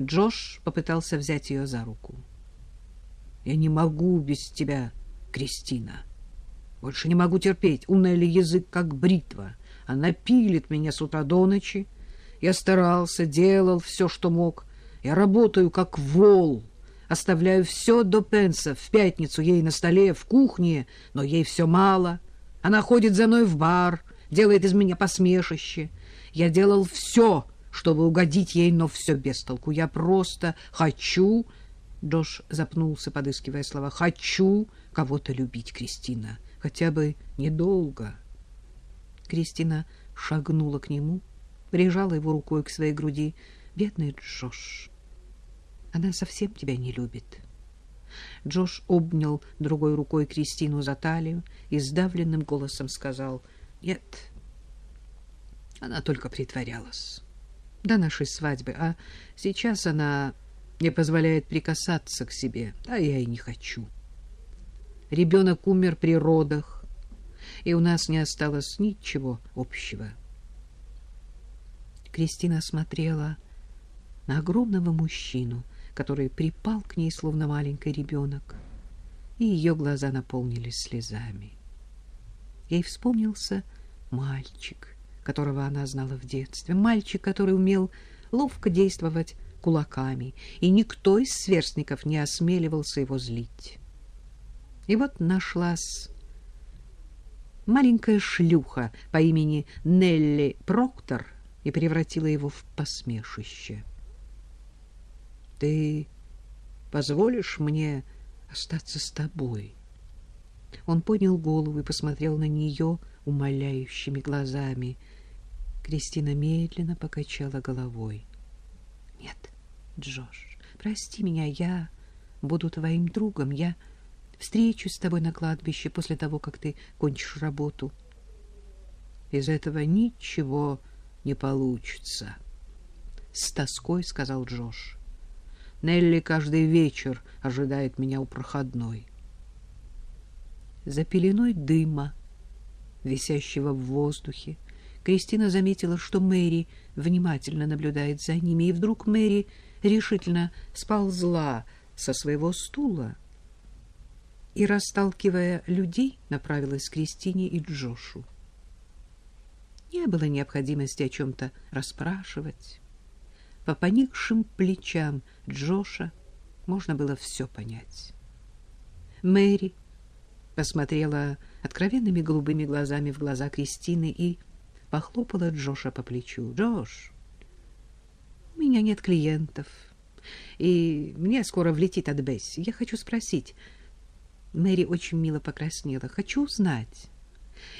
Джош попытался взять ее за руку. «Я не могу без тебя, Кристина. Больше не могу терпеть. У Нелли язык как бритва. Она пилит меня с утра до ночи. Я старался, делал все, что мог. Я работаю как вол, оставляю все до пенса. В пятницу ей на столе, в кухне, но ей все мало. Она ходит за мной в бар, делает из меня посмешище. Я делал все, чтобы угодить ей, но все без толку. Я просто хочу... Джош запнулся, подыскивая слова. «Хочу кого-то любить, Кристина. Хотя бы недолго». Кристина шагнула к нему, прижала его рукой к своей груди. «Бедный Джош, она совсем тебя не любит». Джош обнял другой рукой Кристину за талию и сдавленным голосом сказал «Нет, она только притворялась до нашей свадьбы, а сейчас она не позволяет прикасаться к себе, а я и не хочу. Ребенок умер при родах, и у нас не осталось ничего общего. Кристина смотрела на огромного мужчину, который припал к ней, словно маленький ребенок, и ее глаза наполнились слезами. Ей вспомнился мальчик, которого она знала в детстве, мальчик, который умел ловко действовать кулаками, и никто из сверстников не осмеливался его злить. И вот нашлась маленькая шлюха по имени Нелли Проктор и превратила его в посмешище. «Ты позволишь мне остаться с тобой?» Он поднял голову и посмотрел на нее умоляющими глазами. Кристина медленно покачала головой. «Нет, Джош, прости меня, я буду твоим другом, я...» встречусь с тобой на кладбище после того, как ты кончишь работу. Из этого ничего не получится, — с тоской сказал Джош. Нелли каждый вечер ожидает меня у проходной. За пеленой дыма, висящего в воздухе, Кристина заметила, что Мэри внимательно наблюдает за ними, и вдруг Мэри решительно сползла со своего стула и, расталкивая людей, направилась к Кристине и Джошу. Не было необходимости о чем-то расспрашивать. По поникшим плечам Джоша можно было все понять. Мэри посмотрела откровенными голубыми глазами в глаза Кристины и похлопала Джоша по плечу. «Джош, у меня нет клиентов, и мне скоро влетит от Бесси. Я хочу спросить, Мэри очень мило покраснела. «Хочу узнать,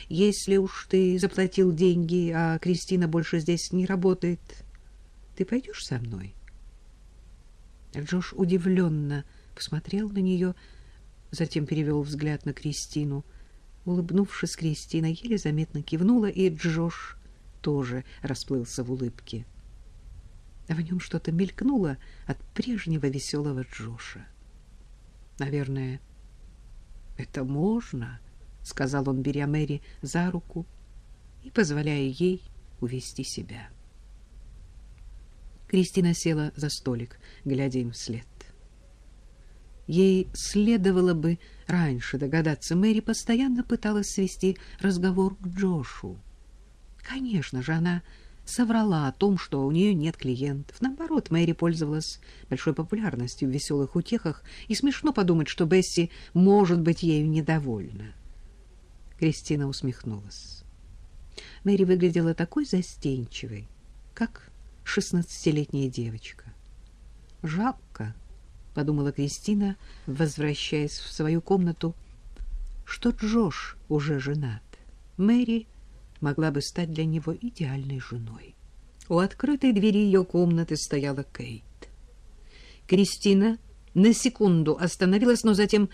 если уж ты заплатил деньги, а Кристина больше здесь не работает, ты пойдешь со мной?» Джош удивленно посмотрел на нее, затем перевел взгляд на Кристину. Улыбнувшись, Кристина еле заметно кивнула, и Джош тоже расплылся в улыбке. В нем что-то мелькнуло от прежнего веселого Джоша. Наверное, это можно, сказал он, беря Мэри за руку и позволяя ей увести себя. Кристина села за столик, глядя им вслед. Ей следовало бы раньше догадаться. Мэри постоянно пыталась свести разговор к Джошу. Конечно же, она соврала о том, что у нее нет клиентов. Наоборот, Мэри пользовалась большой популярностью в веселых утехах, и смешно подумать, что Бесси может быть ею недовольна. Кристина усмехнулась. Мэри выглядела такой застенчивой, как шестнадцатилетняя девочка. «Жалко», — подумала Кристина, возвращаясь в свою комнату, — «что Джош уже женат. Мэри могла бы стать для него идеальной женой. У открытой двери ее комнаты стояла Кейт. Кристина на секунду остановилась, но затем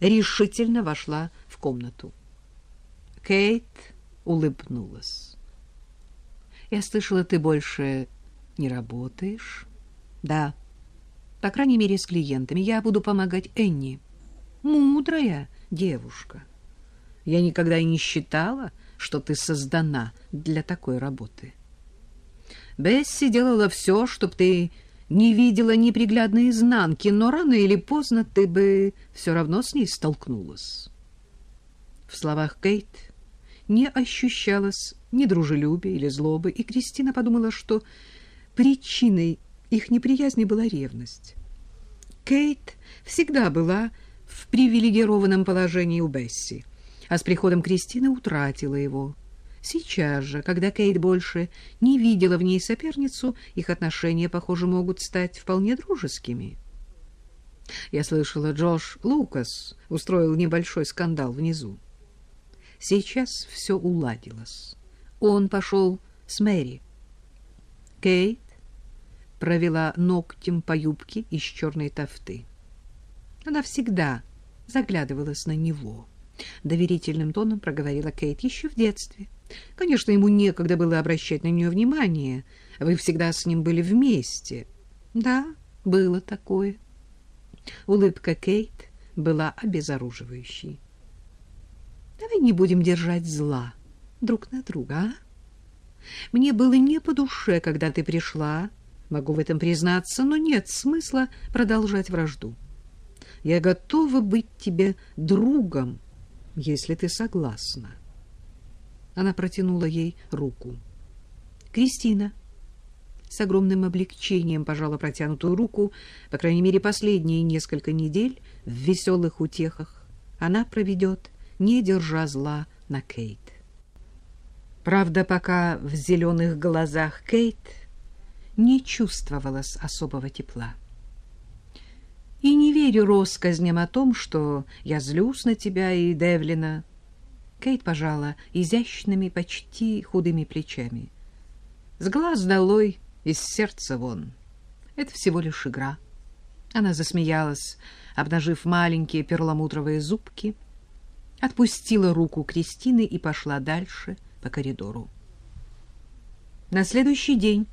решительно вошла в комнату. Кейт улыбнулась. «Я слышала, ты больше не работаешь?» «Да, по крайней мере, с клиентами. Я буду помогать Энни. Мудрая девушка. Я никогда и не считала, что ты создана для такой работы. Бесси делала все, чтобы ты не видела неприглядной изнанки, но рано или поздно ты бы все равно с ней столкнулась. В словах Кейт не ощущалось ни дружелюбия или злобы, и Кристина подумала, что причиной их неприязни была ревность. Кейт всегда была в привилегированном положении у Бесси, а с приходом Кристины утратила его. Сейчас же, когда Кейт больше не видела в ней соперницу, их отношения, похоже, могут стать вполне дружескими. Я слышала, Джош Лукас устроил небольшой скандал внизу. Сейчас все уладилось. Он пошел с Мэри. Кейт провела ногтем по юбке из черной тофты. Она всегда заглядывалась на него. Доверительным тоном проговорила Кейт еще в детстве. Конечно, ему некогда было обращать на нее внимание. Вы всегда с ним были вместе. Да, было такое. Улыбка Кейт была обезоруживающей. Давай не будем держать зла друг на друга, а? Мне было не по душе, когда ты пришла, могу в этом признаться, но нет смысла продолжать вражду. Я готова быть тебе другом, если ты согласна. Она протянула ей руку. Кристина с огромным облегчением пожала протянутую руку, по крайней мере, последние несколько недель в веселых утехах она проведет, не держа зла на Кейт. Правда, пока в зеленых глазах Кейт не чувствовалось особого тепла. И не верю россказням о том, что я злюсь на тебя и Девлина. Кейт пожала изящными, почти худыми плечами. С глаз долой, из сердца вон. Это всего лишь игра. Она засмеялась, обнажив маленькие перламутровые зубки, отпустила руку Кристины и пошла дальше по коридору. На следующий день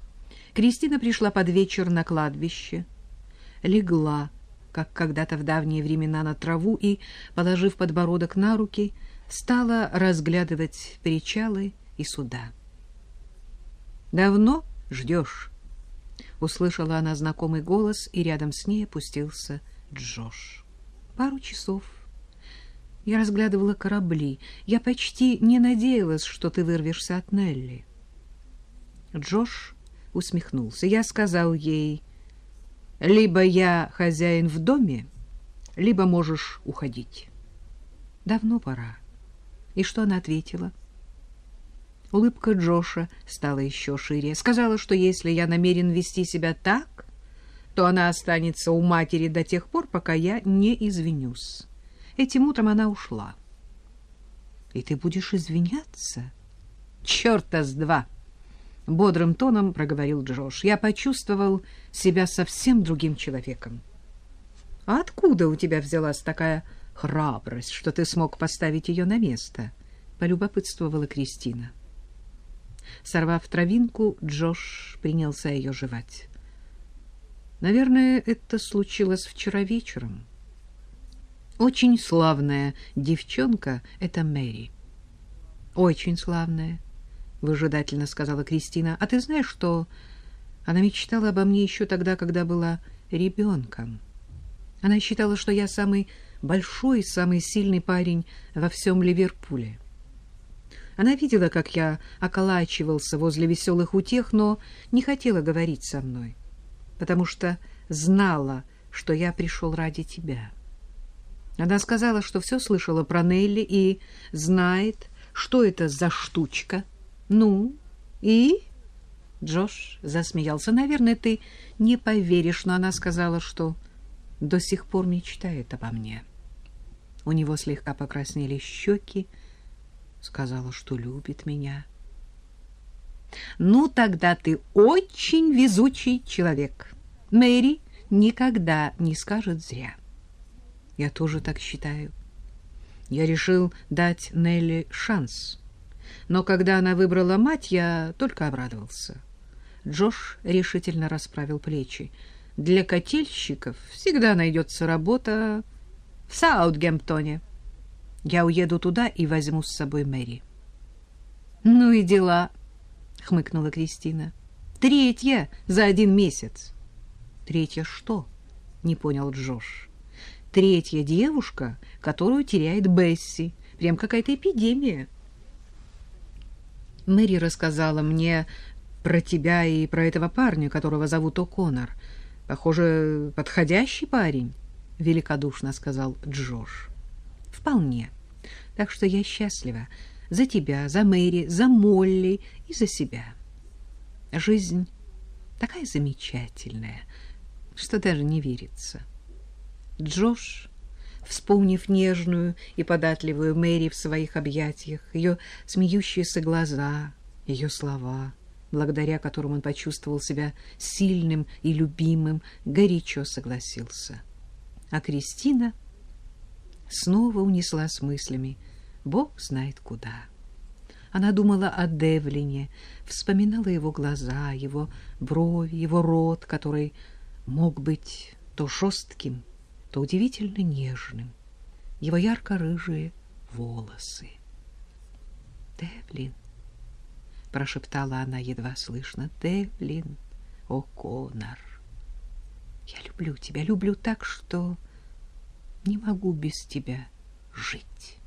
Кристина пришла под вечер на кладбище, легла, как когда-то в давние времена, на траву и, положив подбородок на руки, стала разглядывать причалы и суда. «Давно ждешь?» — услышала она знакомый голос, и рядом с ней опустился Джош. «Пару часов». Я разглядывала корабли. Я почти не надеялась, что ты вырвешься от Нелли. Джош усмехнулся. Я сказал ей, либо я хозяин в доме, либо можешь уходить. Давно пора. И что она ответила? Улыбка Джоша стала еще шире. Сказала, что если я намерен вести себя так, то она останется у матери до тех пор, пока я не извинюсь. Этим утром она ушла. И ты будешь извиняться? Чёрта с два! Бодрым тоном проговорил Джош. Я почувствовал себя совсем другим человеком. А откуда у тебя взялась такая храбрость, что ты смог поставить ее на место? Полюбопытствовала Кристина. Сорвав травинку, Джош принялся ее жевать. Наверное, это случилось вчера вечером. Очень славная девчонка — это Мэри. Очень славная, — выжидательно сказала Кристина. А ты знаешь, что она мечтала обо мне еще тогда, когда была ребенком? Она считала, что я самый большой, самый сильный парень во всем Ливерпуле. Она видела, как я околачивался возле веселых утех, но не хотела говорить со мной, потому что знала, что я пришел ради тебя. Она сказала, что все слышала про Нелли и знает, что это за штучка. Ну, и... Джош засмеялся. Наверное, ты не поверишь, но она сказала, что до сих пор мечтает обо мне. У него слегка покраснели щеки. Сказала, что любит меня. Ну, тогда ты очень везучий человек. Мэри никогда не скажет зря. Я тоже так считаю. Я решил дать Нелли шанс. Но когда она выбрала мать, я только обрадовался. Джош решительно расправил плечи. Для котельщиков всегда найдется работа в Саутгемптоне. Я уеду туда и возьму с собой Мэри. — Ну и дела, — хмыкнула Кристина. — Третья за один месяц. Третья что? Не понял Джош. Третья девушка, которую теряет Бесси. Прям какая-то эпидемия. Мэри рассказала мне про тебя и про этого парня, которого зовут О'Коннор. Похоже, подходящий парень, — великодушно сказал Джош. Вполне. Так что я счастлива за тебя, за Мэри, за Молли и за себя. Жизнь такая замечательная, что даже не верится. Джош, вспомнив нежную и податливую Мэри в своих объятиях, ее смеющиеся глаза, ее слова, благодаря которым он почувствовал себя сильным и любимым, горячо согласился. А Кристина снова унесла с мыслями Бог знает куда. Она думала о Девлине, вспоминала его глаза, его брови, его рот, который мог быть то жестким, то удивительно нежным, его ярко-рыжие волосы. «Девлин», — прошептала она едва слышно, — «Девлин О'Коннор, я люблю тебя, люблю так, что не могу без тебя жить».